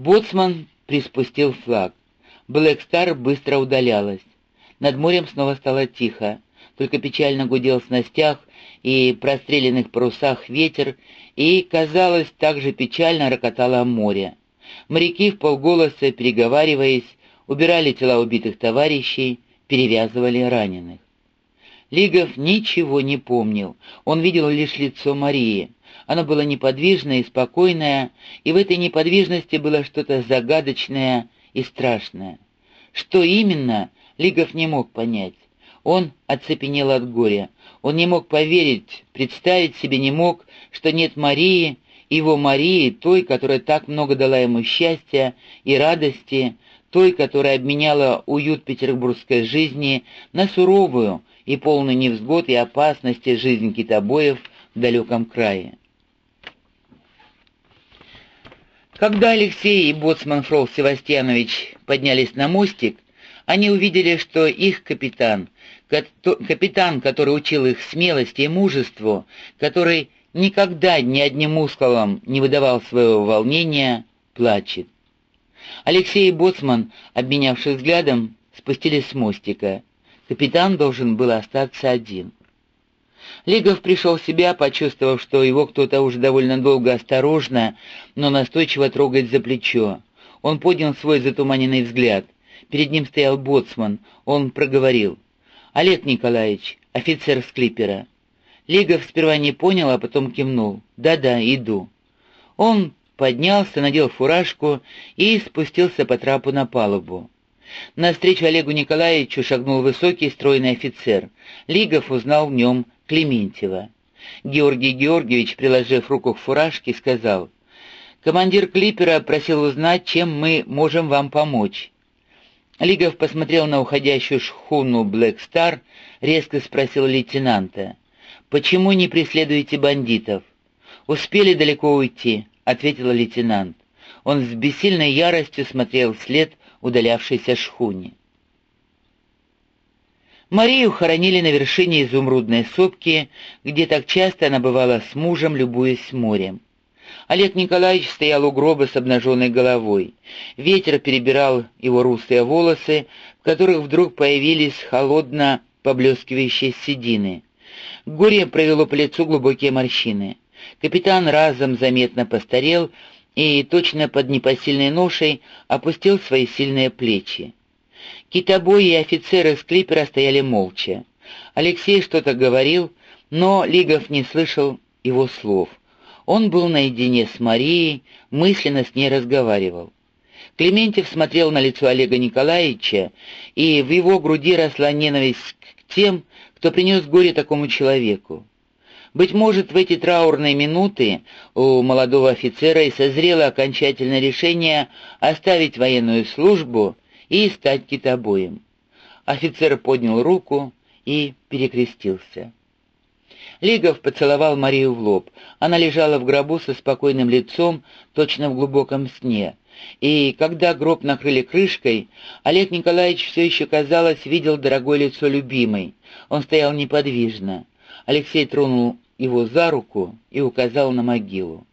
Боцман приспустил флаг. Блэк Стар быстро удалялась. Над морем снова стало тихо, только печально гудел в снастях и простреленных парусах ветер, и, казалось, также печально рокотало море. Моряки в полголоса, переговариваясь, убирали тела убитых товарищей, перевязывали раненых. Лигов ничего не помнил, он видел лишь лицо Марии. Оно было неподвижное и спокойное, и в этой неподвижности было что-то загадочное и страшное. Что именно, Лигов не мог понять. Он оцепенел от горя. Он не мог поверить, представить себе не мог, что нет Марии, его Марии, той, которая так много дала ему счастья и радости, той, которая обменяла уют петербургской жизни на суровую и полную невзгод и опасности жизнь китобоев в далеком крае. Когда Алексей и боцман Фрол Севастьянович поднялись на мостик, они увидели, что их капитан, капитан, который учил их смелости и мужеству, который никогда ни одним мускулом не выдавал своего волнения, плачет. Алексей и боцман, обменявшись взглядом, спустились с мостика. Капитан должен был остаться один. Лигов пришел в себя, почувствовав, что его кто-то уже довольно долго осторожно, но настойчиво трогает за плечо. Он поднял свой затуманенный взгляд. Перед ним стоял боцман. Он проговорил. «Олег Николаевич, офицер с клипера». Лигов сперва не понял, а потом кивнул. «Да-да, иду». Он поднялся, надел фуражку и спустился по трапу на палубу. Навстречу Олегу Николаевичу шагнул высокий стройный офицер. Лигов узнал в нем Клементьева. Георгий Георгиевич, приложив руку к фуражке, сказал, «Командир клипера просил узнать, чем мы можем вам помочь». Лигов посмотрел на уходящую шхуну «Блэк Стар», резко спросил лейтенанта, «Почему не преследуете бандитов?» «Успели далеко уйти», — ответил лейтенант. Он с бессильной яростью смотрел вслед удалявшейся шхуне. Марию хоронили на вершине изумрудной сопки, где так часто она бывала с мужем, любуясь морем. Олег Николаевич стоял у гроба с обнаженной головой. Ветер перебирал его русые волосы, в которых вдруг появились холодно поблескивающие седины. Горе провело по лицу глубокие морщины. Капитан разом заметно постарел и, точно под непосильной ношей, опустил свои сильные плечи. Китобои и офицеры с клипера стояли молча. Алексей что-то говорил, но Лигов не слышал его слов. Он был наедине с Марией, мысленно с ней разговаривал. Клементьев смотрел на лицо Олега Николаевича, и в его груди росла ненависть к тем, кто принес горе такому человеку. Быть может, в эти траурные минуты у молодого офицера и созрело окончательное решение оставить военную службу и стать китобоем. Офицер поднял руку и перекрестился. Лигов поцеловал Марию в лоб. Она лежала в гробу со спокойным лицом, точно в глубоком сне. И когда гроб накрыли крышкой, Олег Николаевич все еще, казалось, видел дорогое лицо любимой. Он стоял неподвижно. Алексей тронул его за руку и указал на могилу.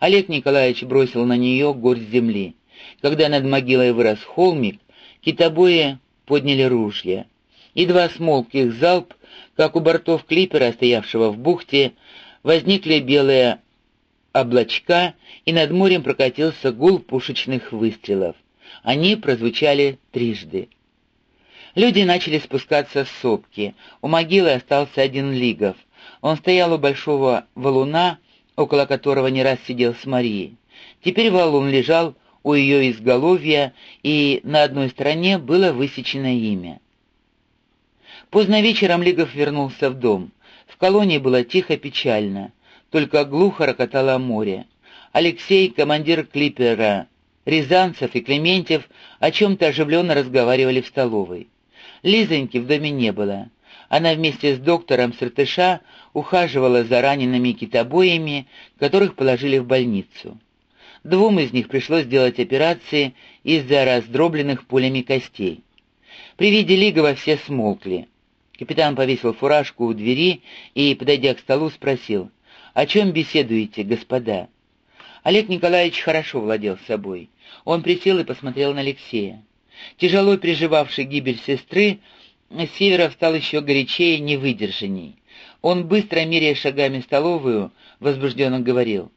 Олег Николаевич бросил на нее горсть земли. Когда над могилой вырос холмик, Китобои подняли ружья. Едва смолк их залп, как у бортов клипера, стоявшего в бухте, возникли белые облачка, и над морем прокатился гул пушечных выстрелов. Они прозвучали трижды. Люди начали спускаться с сопки. У могилы остался один Лигов. Он стоял у большого валуна, около которого не раз сидел с Марией. Теперь валун лежал у ее изголовья, и на одной стороне было высечено имя. Поздно вечером Лигов вернулся в дом. В колонии было тихо-печально, только глухо рокотало море. Алексей, командир клипера, Рязанцев и Клементьев о чем-то оживленно разговаривали в столовой. Лизоньки в доме не было. Она вместе с доктором Сыртыша ухаживала за ранеными китобоями, которых положили в больницу. Двум из них пришлось делать операции из-за раздробленных пулями костей. При виде Лигова все смолкли. Капитан повесил фуражку у двери и, подойдя к столу, спросил, «О чем беседуете, господа?» Олег Николаевич хорошо владел собой. Он присел и посмотрел на Алексея. Тяжело переживавший гибель сестры, Северов стал еще горячее, невыдержанней. Он, быстро меряя шагами столовую, возбужденно говорил.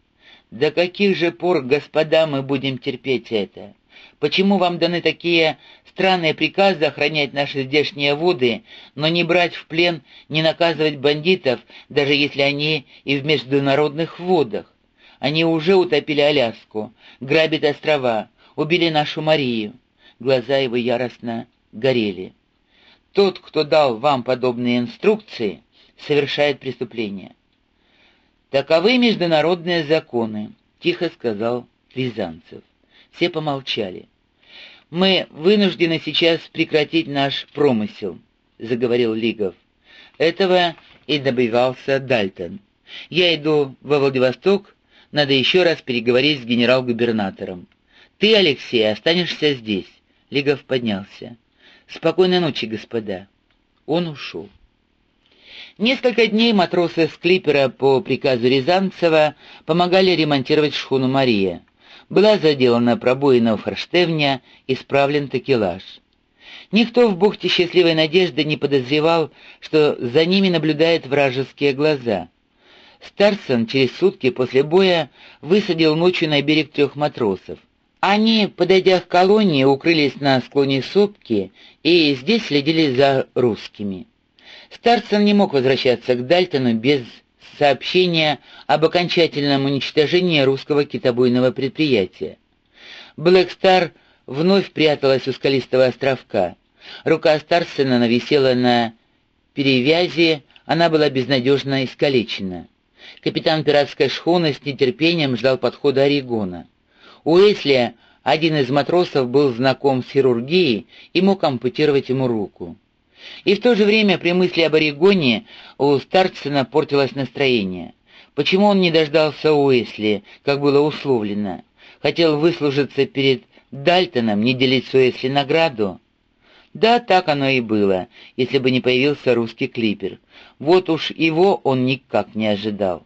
«До каких же пор, господа, мы будем терпеть это? Почему вам даны такие странные приказы охранять наши здешние воды, но не брать в плен, не наказывать бандитов, даже если они и в международных водах? Они уже утопили Аляску, грабят острова, убили нашу Марию». Глаза его яростно горели. «Тот, кто дал вам подобные инструкции, совершает преступление». «Таковы международные законы», — тихо сказал Рязанцев. Все помолчали. «Мы вынуждены сейчас прекратить наш промысел», — заговорил Лигов. Этого и добивался Дальтон. «Я иду во Владивосток, надо еще раз переговорить с генерал-губернатором. Ты, Алексей, останешься здесь». Лигов поднялся. «Спокойной ночи, господа». Он ушел. Несколько дней матросы с клипера по приказу Рязанцева помогали ремонтировать шхуну «Мария». Была заделана пробоина у форштевня, исправлен такелаж. Никто в бухте «Счастливой надежды» не подозревал, что за ними наблюдают вражеские глаза. Старсон через сутки после боя высадил ночью на берег трех матросов. Они, подойдя к колонии, укрылись на склоне сопки и здесь следили за русскими. Старсон не мог возвращаться к Дальтону без сообщения об окончательном уничтожении русского китобойного предприятия. Блэк Стар вновь пряталась у скалистого островка. Рука Старсона нависела на перевязи, она была безнадежно искалечена. Капитан пиратской шхуны с нетерпением ждал подхода Орегона. Уэсли, один из матросов, был знаком с хирургией и мог ампутировать ему руку. И в то же время при мысли об Орегоне у Старксона портилось настроение. Почему он не дождался Уэсли, как было условлено? Хотел выслужиться перед Дальтоном, не делить с Уэсли награду? Да, так оно и было, если бы не появился русский клипер. Вот уж его он никак не ожидал.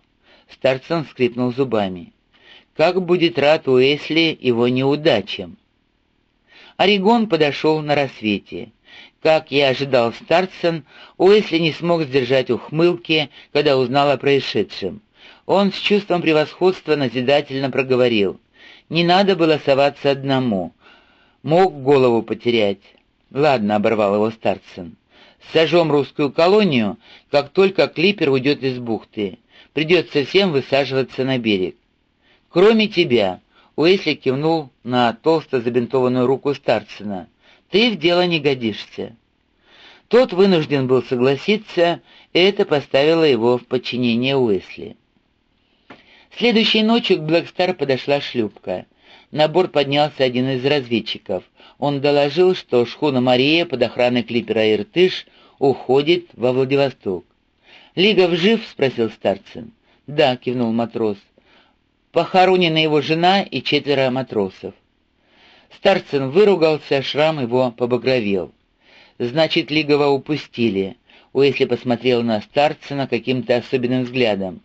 Старксон скрипнул зубами. Как будет рад Уэсли его неудачам? Орегон подошел на рассвете. Как и ожидал Старсон, Уэсли не смог сдержать ухмылки, когда узнал о происшедшем. Он с чувством превосходства назидательно проговорил. «Не надо было соваться одному. Мог голову потерять». «Ладно», — оборвал его Старсон. «Сожжем русскую колонию, как только клипер уйдет из бухты. Придется всем высаживаться на берег. Кроме тебя», — Уэсли кивнул на толсто забинтованную руку Старсона. Ты в дело не годишься». Тот вынужден был согласиться, и это поставило его в подчинение Уэсли. Следующей ночью к Блэкстар подошла шлюпка. На борт поднялся один из разведчиков. Он доложил, что шхуна «Мария» под охраной клипера «Иртыш» уходит во Владивосток. «Лигов жив?» — спросил Старцин. «Да», — кивнул матрос. «Похоронена его жена и четверо матросов». Старцин выругался, шрам его побагровел. «Значит, Лигова упустили». Уэсли посмотрел на Старцина каким-то особенным взглядом.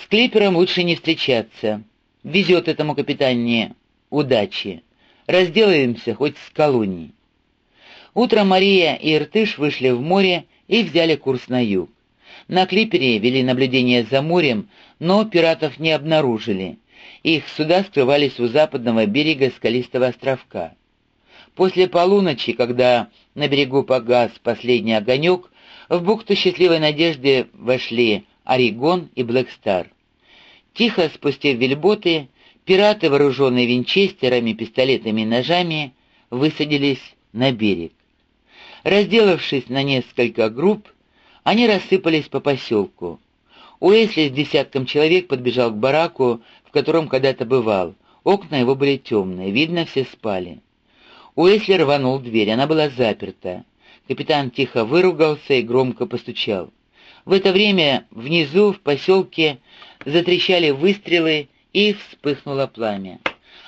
«С Клипером лучше не встречаться. Везет этому капитане удачи. Разделаемся хоть с колонией». Утром Мария и Иртыш вышли в море и взяли курс на юг. На Клипере вели наблюдение за морем, но пиратов не обнаружили. Их суда скрывались у западного берега скалистого островка. После полуночи, когда на берегу погас последний огонек, в бухту Счастливой Надежды вошли Орегон и Блэкстар. Тихо спустив вельботы, пираты, вооруженные винчестерами, пистолетами и ножами, высадились на берег. Разделавшись на несколько групп, они рассыпались по поселку. Уэсли с десятком человек подбежал к бараку, котором когда-то бывал. Окна его были темные, видно, все спали. Уэсли рванул дверь, она была заперта. Капитан тихо выругался и громко постучал. В это время внизу, в поселке, затрещали выстрелы и вспыхнуло пламя.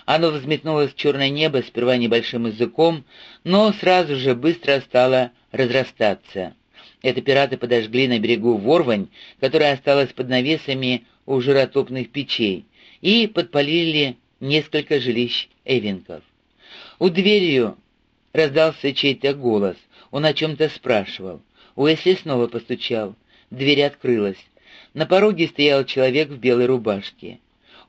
Оно взметнулось в черное небо сперва небольшим языком, но сразу же быстро стало разрастаться. Это пираты подожгли на берегу ворвань, которая осталась под навесами у жиротопных печей и подпалили несколько жилищ Эвенков. У дверью раздался чей-то голос, он о чем-то спрашивал. Уэсли снова постучал. Дверь открылась. На пороге стоял человек в белой рубашке.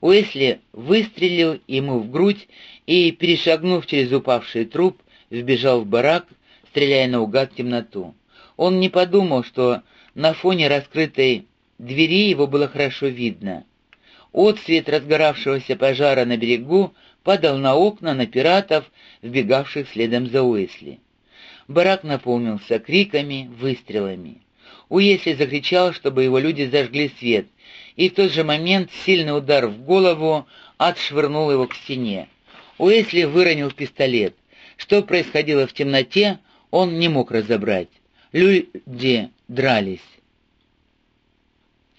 Уэсли выстрелил ему в грудь и, перешагнув через упавший труп, вбежал в барак, стреляя наугад в темноту. Он не подумал, что на фоне раскрытой двери его было хорошо видно. Отсвет разгоравшегося пожара на берегу падал на окна, на пиратов, вбегавших следом за Уэсли. Барак наполнился криками, выстрелами. Уэсли закричал, чтобы его люди зажгли свет, и в тот же момент сильный удар в голову отшвырнул его к стене. Уэсли выронил пистолет. Что происходило в темноте, он не мог разобрать. Люди дрались.